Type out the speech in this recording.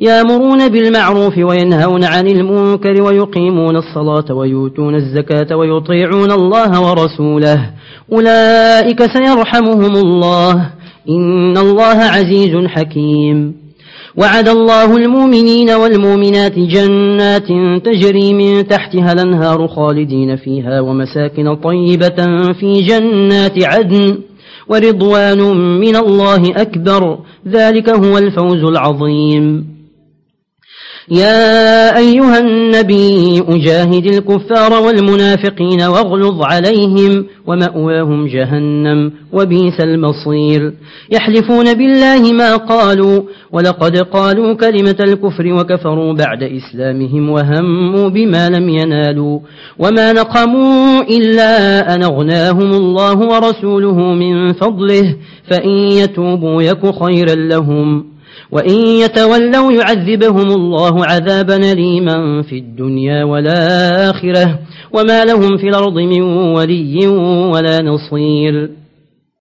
يامرون بالمعروف وينهون عن المنكر ويقيمون الصلاة ويؤتون الزكاة ويطيعون الله ورسوله. أولئك سيرحمهم الله. إن الله عزيز حكيم. وعد الله المؤمنين والمؤمنات جنات تجري من تحتها الأنهار خالدين فيها ومساكن طيبة في جنات عدن ورضوان من الله أكبر. ذلك هو الفوز العظيم. يا أيها النبي أجاهد الكفار والمنافقين واغلظ عليهم ومأواهم جهنم وبيس المصير. يحلفون بالله ما قالوا ولقد قالوا كلمة الكفر وكفروا بعد إسلامهم وهموا بما لم ينالوا. وما نقموا إلا أن أغناهم الله ورسوله من فضله فإن يتوبوا يك خيرا لهم. وإن يتولوا يعذبهم الله عذابا ليما في الدنيا والآخرة وما لهم في الأرض من ولي ولا نصير.